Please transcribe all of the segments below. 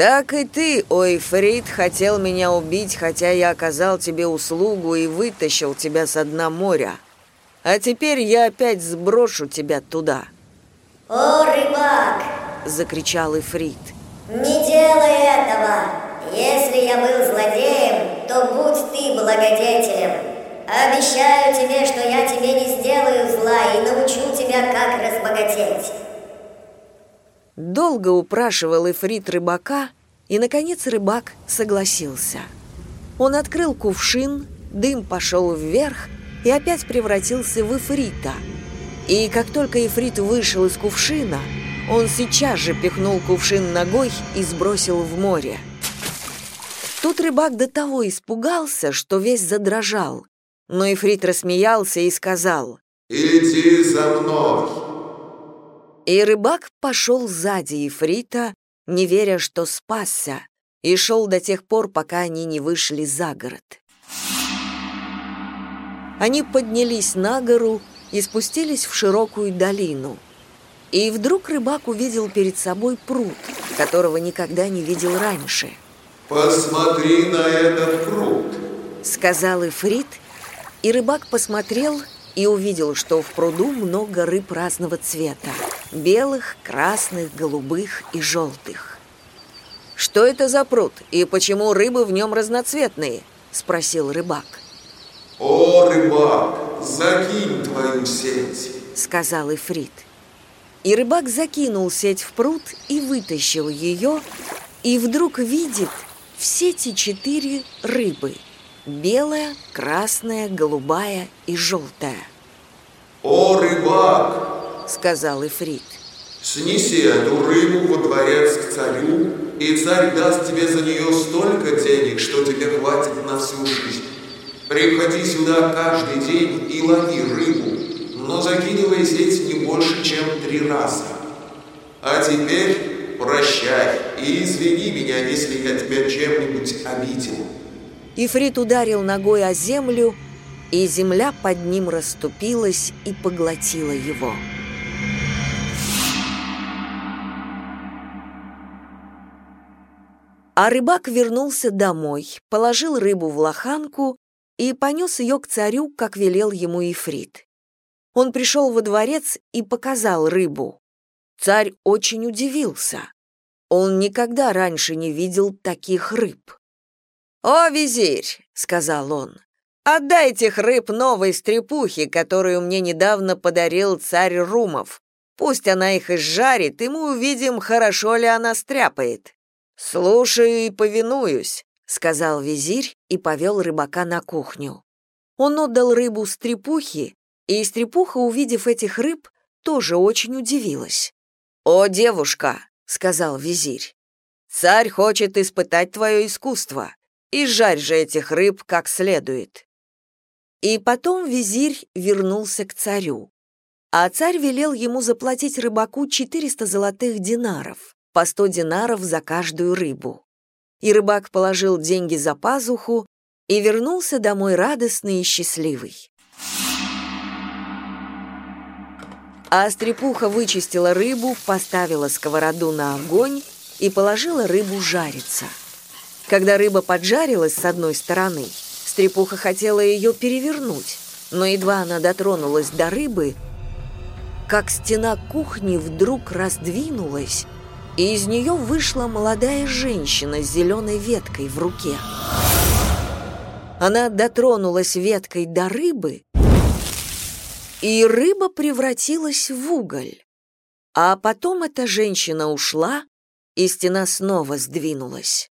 Так и ты, ой, Фрид, хотел меня убить, хотя я оказал тебе услугу и вытащил тебя с дна моря. А теперь я опять сброшу тебя туда. О, рыбак! закричал Ифрит. Не делай этого! Если я был злодеем, то будь ты благодетелем. Обещаю тебе, что я тебе не сделаю зла и научу тебя, как разбогатеть. Долго упрашивал Ифрит рыбака, и, наконец, рыбак согласился. Он открыл кувшин, дым пошел вверх и опять превратился в Ифрита. И как только Ифрит вышел из кувшина, он сейчас же пихнул кувшин ногой и сбросил в море. Тут рыбак до того испугался, что весь задрожал. Но Ифрит рассмеялся и сказал «Иди за мной!» И рыбак пошел сзади Ифрита, не веря, что спасся, и шел до тех пор, пока они не вышли за город. Они поднялись на гору и спустились в широкую долину. И вдруг рыбак увидел перед собой пруд, которого никогда не видел раньше. «Посмотри на этот пруд!» — сказал Ифрит, и рыбак посмотрел и увидел, что в пруду много рыб разного цвета – белых, красных, голубых и желтых. «Что это за пруд и почему рыбы в нем разноцветные?» – спросил рыбак. «О, рыбак, закинь твою сеть!» – сказал Ифрит. И рыбак закинул сеть в пруд и вытащил ее, и вдруг видит все эти четыре рыбы – белая, красная, голубая и желтая. «О, рыбак!» — сказал Ифрит. «Снеси эту рыбу во дворец к царю, и царь даст тебе за нее столько денег, что тебе хватит на всю жизнь. Приходи сюда каждый день и лови рыбу, но закидывай сеть не больше, чем три раза. А теперь прощай и извини меня, если я тебя чем-нибудь обидел». Ифрит ударил ногой о землю, и земля под ним расступилась и поглотила его. А рыбак вернулся домой, положил рыбу в лоханку и понес ее к царю, как велел ему Ифрит. Он пришел во дворец и показал рыбу. Царь очень удивился. Он никогда раньше не видел таких рыб. «О, визирь!» — сказал он. «Отдай этих рыб новой стрепухе, которую мне недавно подарил царь Румов. Пусть она их изжарит, и мы увидим, хорошо ли она стряпает». «Слушаю и повинуюсь», — сказал визирь и повел рыбака на кухню. Он отдал рыбу стрепухе, и стрепуха, увидев этих рыб, тоже очень удивилась. «О, девушка!» — сказал визирь. «Царь хочет испытать твое искусство и жарь же этих рыб как следует». И потом визирь вернулся к царю. А царь велел ему заплатить рыбаку 400 золотых динаров, по 100 динаров за каждую рыбу. И рыбак положил деньги за пазуху и вернулся домой радостный и счастливый. А стрепуха вычистила рыбу, поставила сковороду на огонь и положила рыбу жариться. Когда рыба поджарилась с одной стороны, стрепуха хотела ее перевернуть, но едва она дотронулась до рыбы, как стена кухни вдруг раздвинулась, и из нее вышла молодая женщина с зеленой веткой в руке. Она дотронулась веткой до рыбы, и рыба превратилась в уголь. А потом эта женщина ушла, и стена снова сдвинулась.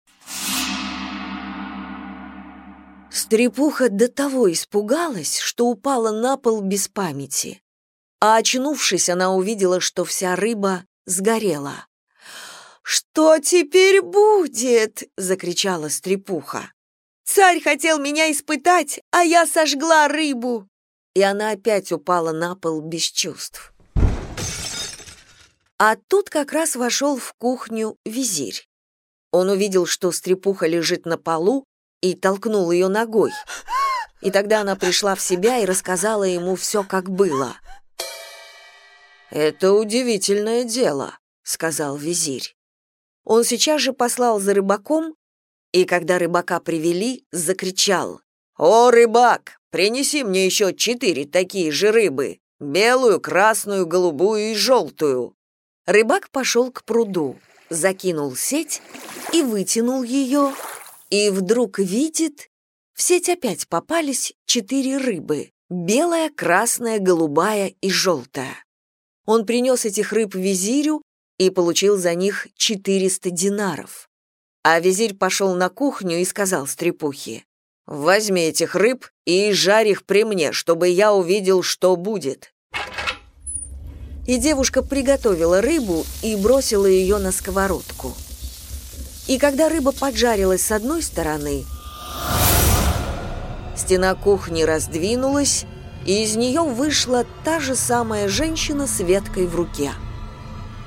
Стрепуха до того испугалась, что упала на пол без памяти. А очнувшись, она увидела, что вся рыба сгорела. «Что теперь будет?» — закричала Стрепуха. «Царь хотел меня испытать, а я сожгла рыбу!» И она опять упала на пол без чувств. А тут как раз вошел в кухню визирь. Он увидел, что Стрепуха лежит на полу, и толкнул ее ногой. И тогда она пришла в себя и рассказала ему все, как было. «Это удивительное дело», — сказал визирь. Он сейчас же послал за рыбаком, и когда рыбака привели, закричал. «О, рыбак, принеси мне еще четыре такие же рыбы, белую, красную, голубую и желтую». Рыбак пошел к пруду, закинул сеть и вытянул ее, и вдруг видит, в сеть опять попались четыре рыбы — белая, красная, голубая и желтая. Он принес этих рыб визирю и получил за них 400 динаров. А визирь пошел на кухню и сказал стрепухе, «Возьми этих рыб и жарь их при мне, чтобы я увидел, что будет». И девушка приготовила рыбу и бросила ее на сковородку. И когда рыба поджарилась с одной стороны, стена кухни раздвинулась, и из нее вышла та же самая женщина с веткой в руке.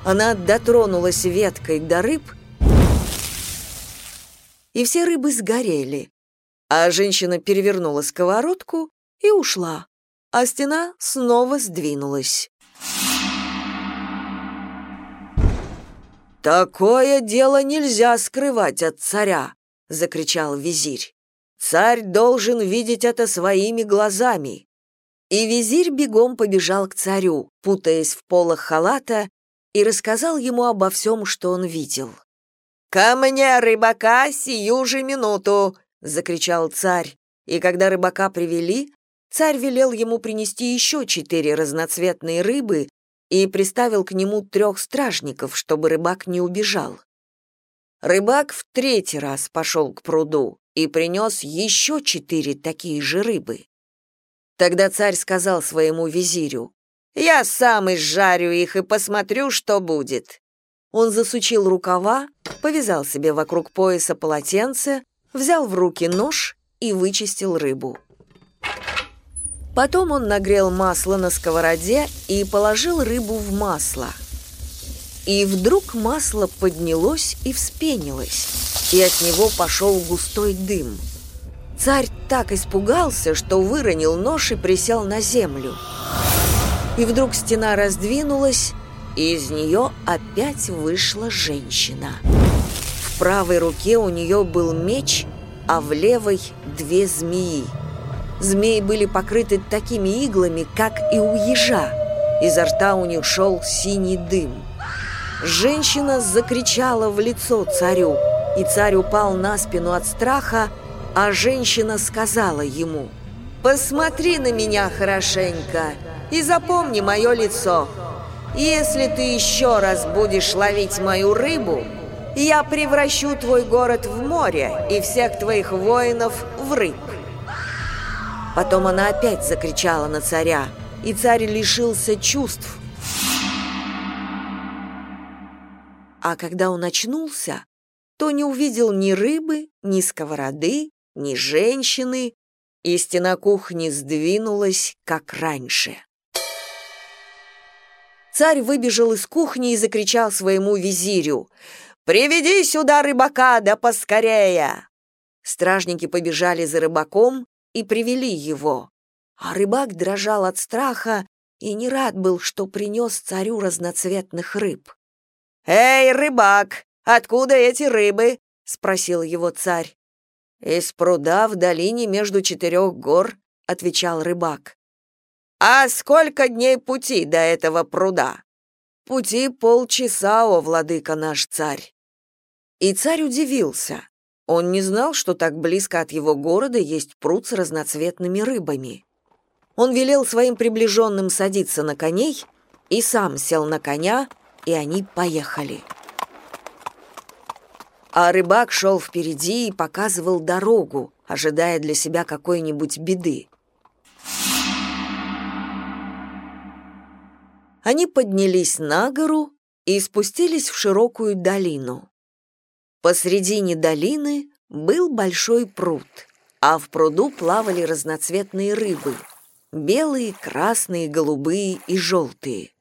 Она дотронулась веткой до рыб, и все рыбы сгорели, а женщина перевернула сковородку и ушла, а стена снова сдвинулась. «Такое дело нельзя скрывать от царя!» — закричал визирь. «Царь должен видеть это своими глазами!» И визирь бегом побежал к царю, путаясь в полах халата, и рассказал ему обо всем, что он видел. «Ко мне, рыбака, сию же минуту!» — закричал царь. И когда рыбака привели, царь велел ему принести еще четыре разноцветные рыбы и приставил к нему трех стражников, чтобы рыбак не убежал. Рыбак в третий раз пошел к пруду и принес еще четыре такие же рыбы. Тогда царь сказал своему визирю, «Я сам изжарю их и посмотрю, что будет». Он засучил рукава, повязал себе вокруг пояса полотенце, взял в руки нож и вычистил рыбу. Потом он нагрел масло на сковороде и положил рыбу в масло. И вдруг масло поднялось и вспенилось, и от него пошел густой дым. Царь так испугался, что выронил нож и присел на землю. И вдруг стена раздвинулась, и из нее опять вышла женщина. В правой руке у нее был меч, а в левой — две змеи — Змеи были покрыты такими иглами, как и у ежа. Изо рта у них шел синий дым. Женщина закричала в лицо царю, и царь упал на спину от страха, а женщина сказала ему, «Посмотри на меня хорошенько и запомни мое лицо. Если ты еще раз будешь ловить мою рыбу, я превращу твой город в море и всех твоих воинов в рыб». Потом она опять закричала на царя, и царь лишился чувств. А когда он очнулся, то не увидел ни рыбы, ни сковороды, ни женщины, и стена кухни сдвинулась, как раньше. Царь выбежал из кухни и закричал своему визирю «Приведи сюда рыбака, да поскорее!» Стражники побежали за рыбаком, и привели его. А рыбак дрожал от страха и не рад был, что принес царю разноцветных рыб. «Эй, рыбак, откуда эти рыбы?» — спросил его царь. «Из пруда в долине между четырех гор», — отвечал рыбак. «А сколько дней пути до этого пруда?» «Пути полчаса, о владыка наш царь». И царь удивился. Он не знал, что так близко от его города есть пруд с разноцветными рыбами. Он велел своим приближенным садиться на коней и сам сел на коня, и они поехали. А рыбак шел впереди и показывал дорогу, ожидая для себя какой-нибудь беды. Они поднялись на гору и спустились в широкую долину. Посредине долины был большой пруд, а в пруду плавали разноцветные рыбы — белые, красные, голубые и желтые.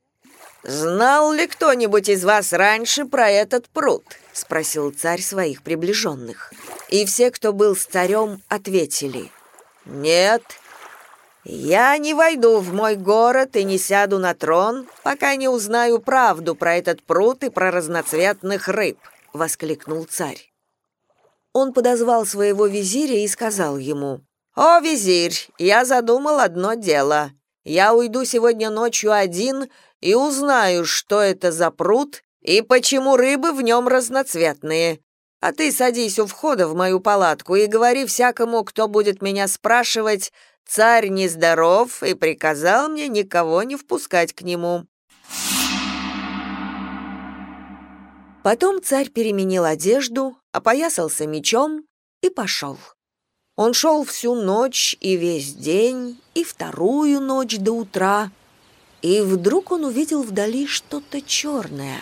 «Знал ли кто-нибудь из вас раньше про этот пруд?» — спросил царь своих приближенных. И все, кто был с царем, ответили. «Нет, я не войду в мой город и не сяду на трон, пока не узнаю правду про этот пруд и про разноцветных рыб». — воскликнул царь. Он подозвал своего визиря и сказал ему, «О, визирь, я задумал одно дело. Я уйду сегодня ночью один и узнаю, что это за пруд и почему рыбы в нем разноцветные. А ты садись у входа в мою палатку и говори всякому, кто будет меня спрашивать, царь нездоров и приказал мне никого не впускать к нему». Потом царь переменил одежду, опоясался мечом и пошел. Он шел всю ночь и весь день, и вторую ночь до утра, и вдруг он увидел вдали что-то черное.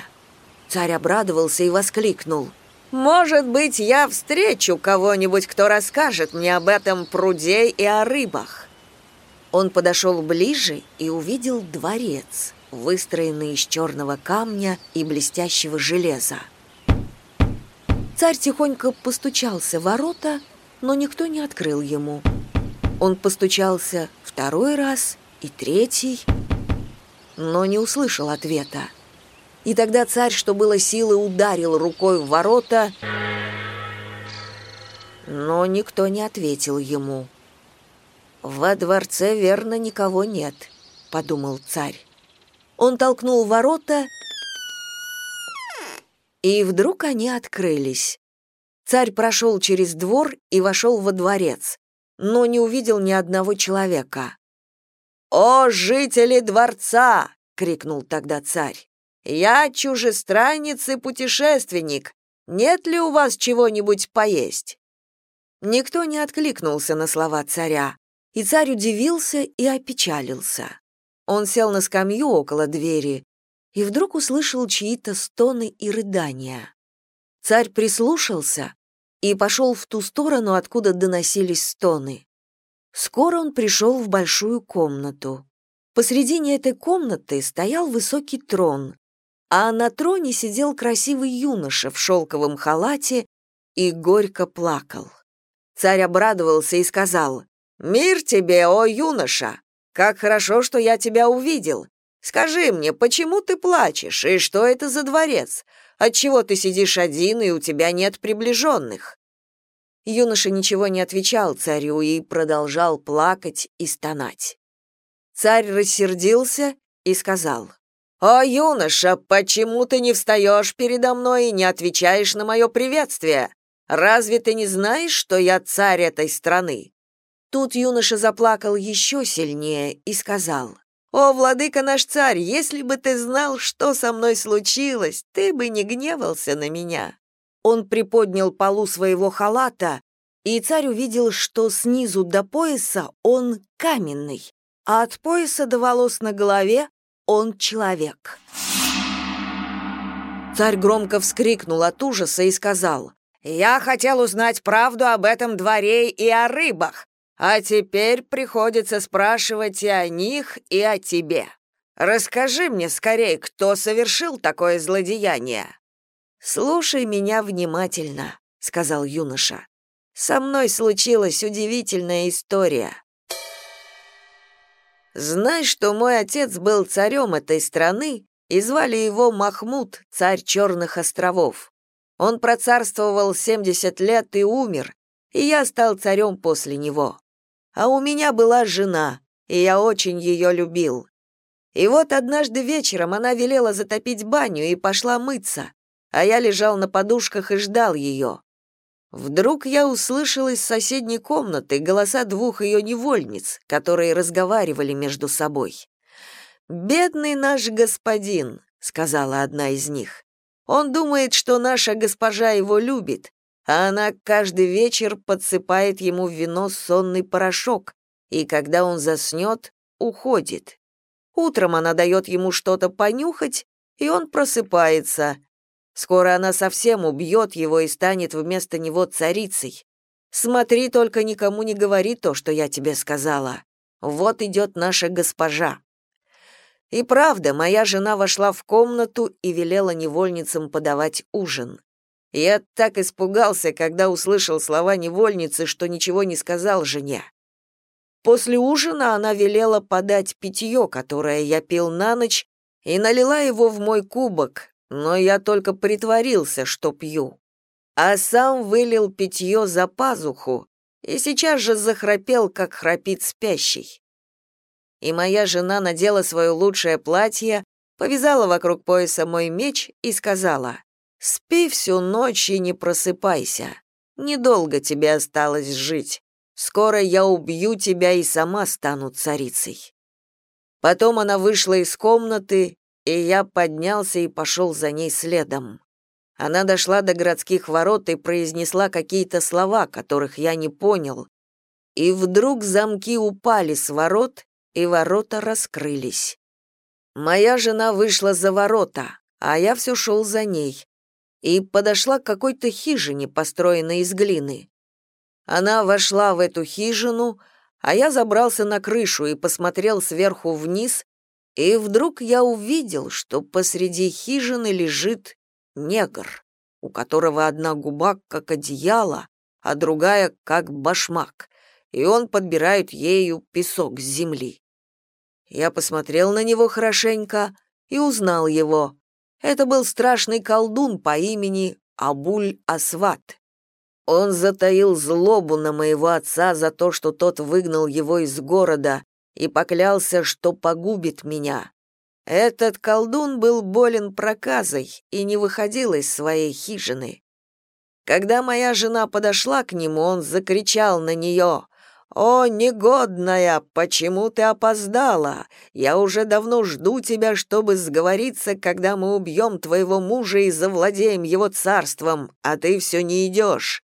Царь обрадовался и воскликнул. «Может быть, я встречу кого-нибудь, кто расскажет мне об этом пруде и о рыбах». Он подошел ближе и увидел дворец — выстроенный из черного камня и блестящего железа. Царь тихонько постучался в ворота, но никто не открыл ему. Он постучался второй раз и третий, но не услышал ответа. И тогда царь, что было силы, ударил рукой в ворота, но никто не ответил ему. «Во дворце, верно, никого нет», — подумал царь. Он толкнул ворота, и вдруг они открылись. Царь прошел через двор и вошел во дворец, но не увидел ни одного человека. «О, жители дворца!» — крикнул тогда царь. «Я чужестранец и путешественник. Нет ли у вас чего-нибудь поесть?» Никто не откликнулся на слова царя, и царь удивился и опечалился. Он сел на скамью около двери и вдруг услышал чьи-то стоны и рыдания. Царь прислушался и пошел в ту сторону, откуда доносились стоны. Скоро он пришел в большую комнату. Посредине этой комнаты стоял высокий трон, а на троне сидел красивый юноша в шелковом халате и горько плакал. Царь обрадовался и сказал, «Мир тебе, о юноша! Как хорошо, что я тебя увидел. Скажи мне, почему ты плачешь, и что это за дворец? Отчего ты сидишь один, и у тебя нет приближенных?» Юноша ничего не отвечал царю и продолжал плакать и стонать. Царь рассердился и сказал, «О, юноша, почему ты не встаешь передо мной и не отвечаешь на мое приветствие? Разве ты не знаешь, что я царь этой страны? Тут юноша заплакал еще сильнее и сказал, «О, владыка наш царь, если бы ты знал, что со мной случилось, ты бы не гневался на меня». Он приподнял полу своего халата, и царь увидел, что снизу до пояса он каменный, а от пояса до волос на голове он человек. Царь громко вскрикнул от ужаса и сказал, «Я хотел узнать правду об этом дворе и о рыбах. А теперь приходится спрашивать и о них, и о тебе. Расскажи мне скорее, кто совершил такое злодеяние. Слушай меня внимательно, сказал юноша. Со мной случилась удивительная история. Знай, что мой отец был царем этой страны, и звали его Махмуд, царь Черных островов. Он процарствовал 70 лет и умер, и я стал царем после него. А у меня была жена, и я очень ее любил. И вот однажды вечером она велела затопить баню и пошла мыться, а я лежал на подушках и ждал ее. Вдруг я услышал из соседней комнаты голоса двух ее невольниц, которые разговаривали между собой. «Бедный наш господин», — сказала одна из них. «Он думает, что наша госпожа его любит, а она каждый вечер подсыпает ему в вино сонный порошок, и когда он заснет, уходит. Утром она дает ему что-то понюхать, и он просыпается. Скоро она совсем убьет его и станет вместо него царицей. Смотри, только никому не говори то, что я тебе сказала. Вот идет наша госпожа. И правда, моя жена вошла в комнату и велела невольницам подавать ужин. Я так испугался, когда услышал слова невольницы, что ничего не сказал жене. После ужина она велела подать питье, которое я пил на ночь, и налила его в мой кубок, но я только притворился, что пью, а сам вылил питье за пазуху и сейчас же захрапел, как храпит спящий. И моя жена надела свое лучшее платье, повязала вокруг пояса мой меч и сказала, «Спи всю ночь и не просыпайся. Недолго тебе осталось жить. Скоро я убью тебя и сама стану царицей». Потом она вышла из комнаты, и я поднялся и пошел за ней следом. Она дошла до городских ворот и произнесла какие-то слова, которых я не понял. И вдруг замки упали с ворот, и ворота раскрылись. Моя жена вышла за ворота, а я все шел за ней, и подошла к какой-то хижине, построенной из глины. Она вошла в эту хижину, а я забрался на крышу и посмотрел сверху вниз, и вдруг я увидел, что посреди хижины лежит негр, у которого одна губа как одеяло, а другая как башмак, и он подбирает ею песок с земли. Я посмотрел на него хорошенько и узнал его. Это был страшный колдун по имени Абуль-Асват. Он затаил злобу на моего отца за то, что тот выгнал его из города и поклялся, что погубит меня. Этот колдун был болен проказой и не выходил из своей хижины. Когда моя жена подошла к нему, он закричал на нее «О, негодная, почему ты опоздала? Я уже давно жду тебя, чтобы сговориться, когда мы убьем твоего мужа и завладеем его царством, а ты все не идешь».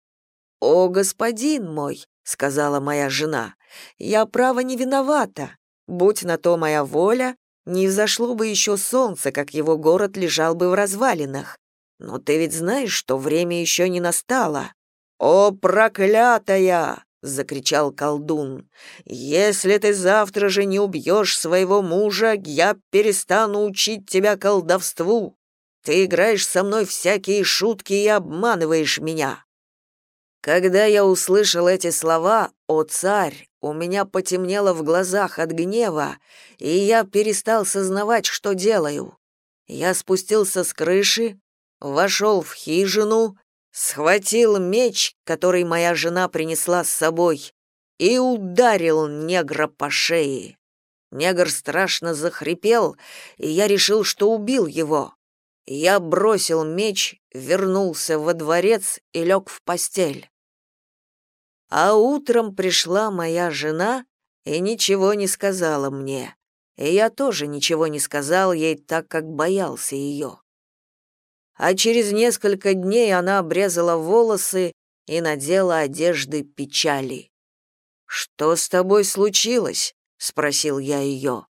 «О, господин мой», — сказала моя жена, — «я, право, не виновата. Будь на то моя воля, не взошло бы еще солнце, как его город лежал бы в развалинах. Но ты ведь знаешь, что время еще не настало. О, проклятая! Закричал колдун. Если ты завтра же не убьешь своего мужа, я перестану учить тебя колдовству. Ты играешь со мной всякие шутки и обманываешь меня. Когда я услышал эти слова, о царь, у меня потемнело в глазах от гнева, и я перестал сознавать, что делаю. Я спустился с крыши, вошел в хижину, схватил меч, который моя жена принесла с собой, и ударил негра по шее. Негр страшно захрипел, и я решил, что убил его. Я бросил меч, вернулся во дворец и лег в постель. А утром пришла моя жена и ничего не сказала мне. И я тоже ничего не сказал ей, так как боялся ее. А через несколько дней она обрезала волосы и надела одежды печали. «Что с тобой случилось?» — спросил я ее.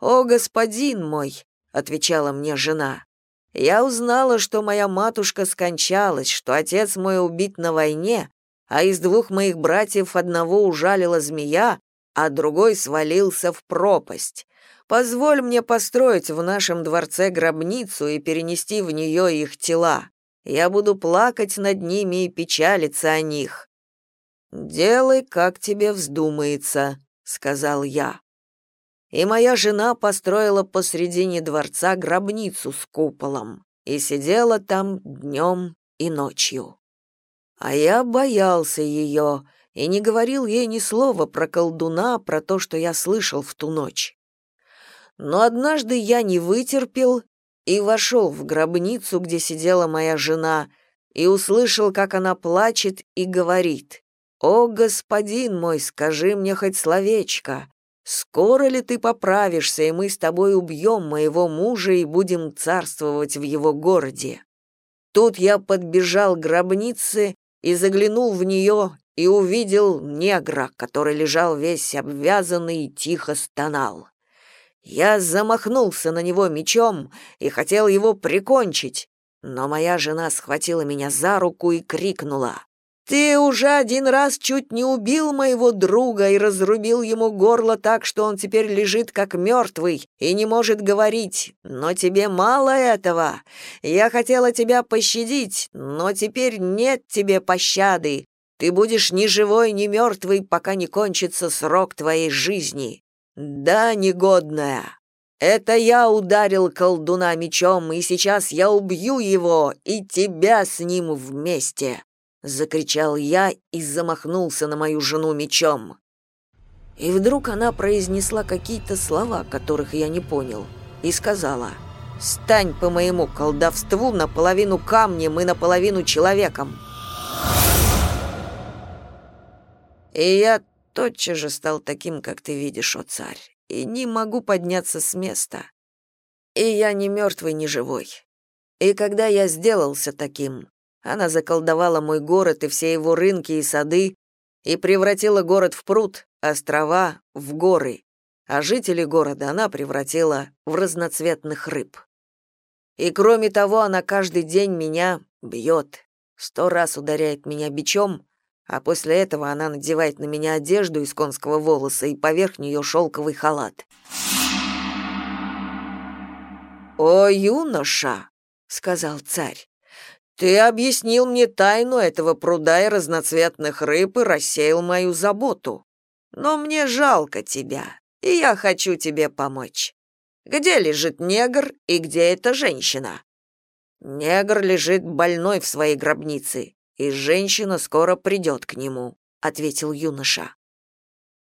«О, господин мой!» — отвечала мне жена. «Я узнала, что моя матушка скончалась, что отец мой убит на войне, а из двух моих братьев одного ужалила змея, а другой свалился в пропасть. Позволь мне построить в нашем дворце гробницу и перенести в нее их тела. Я буду плакать над ними и печалиться о них. Делай, как тебе вздумается, сказал я. И моя жена построила посредине дворца гробницу с куполом и сидела там днем и ночью. А я боялся ее и не говорил ей ни слова про колдуна, про то, что я слышал в ту ночь. Но однажды я не вытерпел и вошел в гробницу, где сидела моя жена, и услышал, как она плачет и говорит, «О, господин мой, скажи мне хоть словечко, скоро ли ты поправишься, и мы с тобой убьем моего мужа и будем царствовать в его городе?» Тут я подбежал к гробнице и заглянул в нее и увидел негра, который лежал весь обвязанный и тихо стонал. Я замахнулся на него мечом и хотел его прикончить, но моя жена схватила меня за руку и крикнула. «Ты уже один раз чуть не убил моего друга и разрубил ему горло так, что он теперь лежит как мертвый и не может говорить. Но тебе мало этого. Я хотела тебя пощадить, но теперь нет тебе пощады. Ты будешь ни живой, ни мертвый, пока не кончится срок твоей жизни. Да, негодная». Это я ударил колдуна мечом, и сейчас я убью его и тебя с ним вместе!» — закричал я и замахнулся на мою жену мечом. И вдруг она произнесла какие-то слова, которых я не понял, и сказала «Стань по моему колдовству наполовину камнем и наполовину человеком». И я тотчас же стал таким, как ты видишь, о царь, и не могу подняться с места. И я не мертвый, не живой. И когда я сделался таким, она заколдовала мой город и все его рынки и сады и превратила город в пруд, острова — в горы, а жителей города она превратила в разноцветных рыб. И кроме того, она каждый день меня бьет, сто раз ударяет меня бичом, а после этого она надевает на меня одежду из конского волоса и поверх нее шелковый халат. «О, юноша!» — сказал царь. «Ты объяснил мне тайну этого пруда и разноцветных рыб и рассеял мою заботу. Но мне жалко тебя, и я хочу тебе помочь. Где лежит негр и где эта женщина?» «Негр лежит больной в своей гробнице, и женщина скоро придет к нему», — ответил юноша.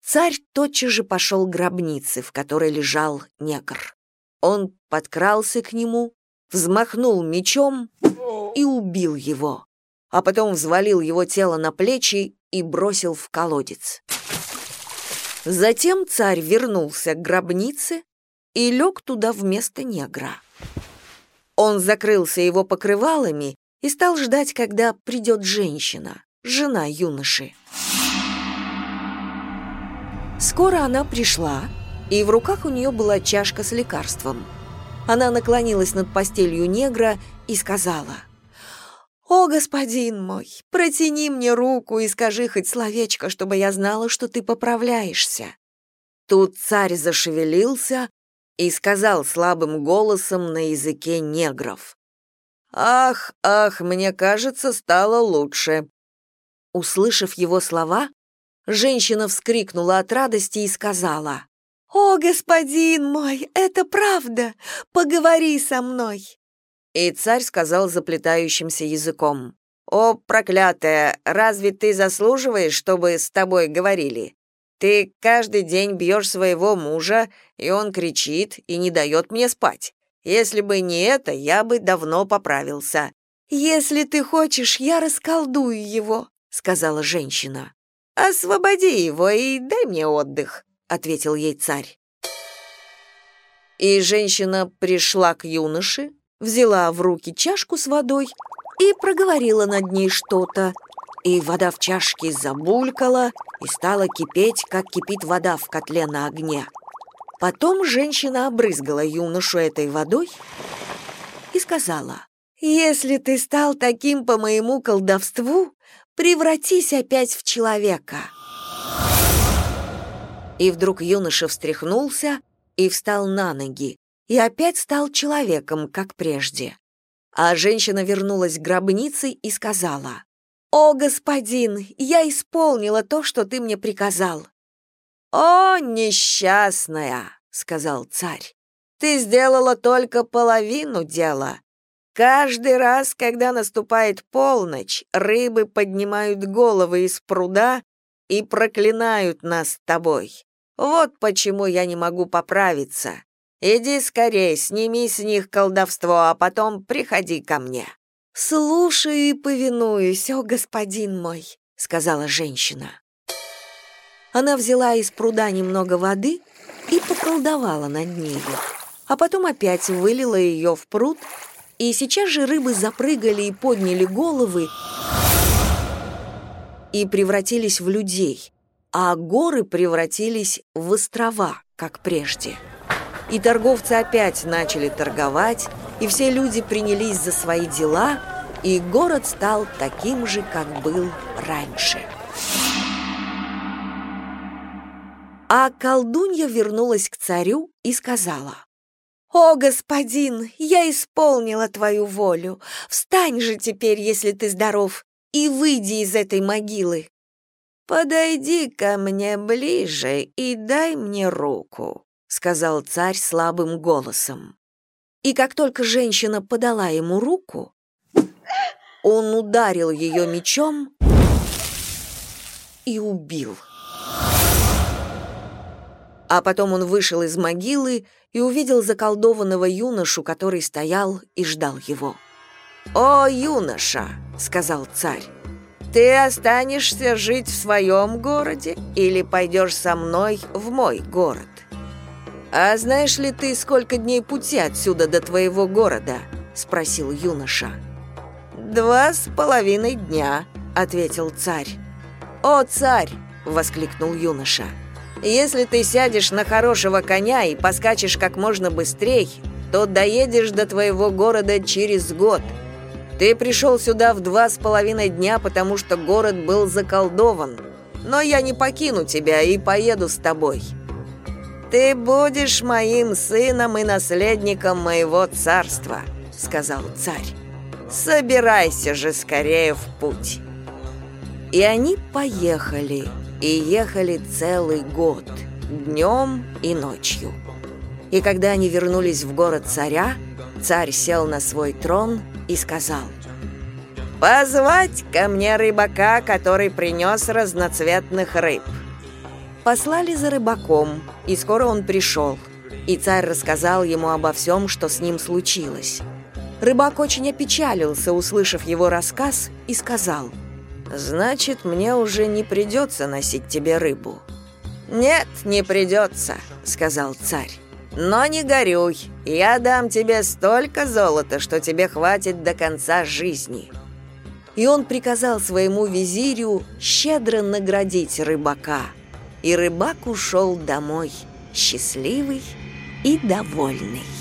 Царь тотчас же пошел к гробнице, в которой лежал негр. Он подкрался к нему, взмахнул мечом и убил его, а потом взвалил его тело на плечи и бросил в колодец. Затем царь вернулся к гробнице и лег туда вместо негра. Он закрылся его покрывалами и стал ждать, когда придет женщина, жена юноши. Скоро она пришла, и в руках у нее была чашка с лекарством. Она наклонилась над постелью негра и сказала, «О, господин мой, протяни мне руку и скажи хоть словечко, чтобы я знала, что ты поправляешься». Тут царь зашевелился и сказал слабым голосом на языке негров, «Ах, ах, мне кажется, стало лучше». Услышав его слова, женщина вскрикнула от радости и сказала, «О, господин мой, это правда! Поговори со мной!» И царь сказал заплетающимся языком, «О, проклятая, разве ты заслуживаешь, чтобы с тобой говорили? Ты каждый день бьешь своего мужа, и он кричит и не дает мне спать. Если бы не это, я бы давно поправился. Если ты хочешь, я расколдую его, сказала женщина. Освободи его и дай мне отдых, ответил ей царь. И женщина пришла к юноше, взяла в руки чашку с водой и проговорила над ней что-то. И вода в чашке забулькала и стала кипеть, как кипит вода в котле на огне. Потом женщина обрызгала юношу этой водой и сказала, «Если ты стал таким по моему колдовству, превратись опять в человека». И вдруг юноша встряхнулся и встал на ноги, и опять стал человеком, как прежде. А женщина вернулась к гробнице и сказала, «О, господин, я исполнила то, что ты мне приказал. «О, несчастная!» — сказал царь. «Ты сделала только половину дела. Каждый раз, когда наступает полночь, рыбы поднимают головы из пруда и проклинают нас с тобой. Вот почему я не могу поправиться. Иди скорее, сними с них колдовство, а потом приходи ко мне». «Слушаю и повинуюсь, о господин мой», — сказала женщина. Она взяла из пруда немного воды и поколдовала над нею, а потом опять вылила ее в пруд, и сейчас же рыбы запрыгали и подняли головы и превратились в людей, а горы превратились в острова, как прежде. И торговцы опять начали торговать, и все люди принялись за свои дела, и город стал таким же, как был раньше. А колдунья вернулась к царю и сказала, «О, господин, я исполнила твою волю. Встань же теперь, если ты здоров, и выйди из этой могилы. Подойди ко мне ближе и дай мне руку», сказал царь слабым голосом. И как только женщина подала ему руку, он ударил ее мечом и убил. А потом он вышел из могилы и увидел заколдованного юношу, который стоял и ждал его. «О, юноша!» — сказал царь. «Ты останешься жить в своем городе или пойдешь со мной в мой город?» «А знаешь ли ты, сколько дней пути отсюда до твоего города?» — спросил юноша. «Два с половиной дня», — ответил царь. «О, царь!» — воскликнул юноша. «Если ты сядешь на хорошего коня и поскачешь как можно быстрее, то доедешь до твоего города через год. Ты пришел сюда в два с половиной дня, потому что город был заколдован. Но я не покину тебя и поеду с тобой. Ты будешь моим сыном и наследником моего царства», — сказал царь. «Собирайся же скорее в путь». И они поехали, и ехали целый год, днем и ночью. И когда они вернулись в город царя, царь сел на свой трон и сказал, «Позвать ко мне рыбака, который принес разноцветных рыб». Послали за рыбаком, и скоро он пришел, и царь рассказал ему обо всем, что с ним случилось. Рыбак очень опечалился, услышав его рассказ, и сказал – Значит, мне уже не придется носить тебе рыбу. Нет, не придется, сказал царь. Но не горюй, я дам тебе столько золота, что тебе хватит до конца жизни. И он приказал своему визирю щедро наградить рыбака. И рыбак ушел домой, счастливый и довольный.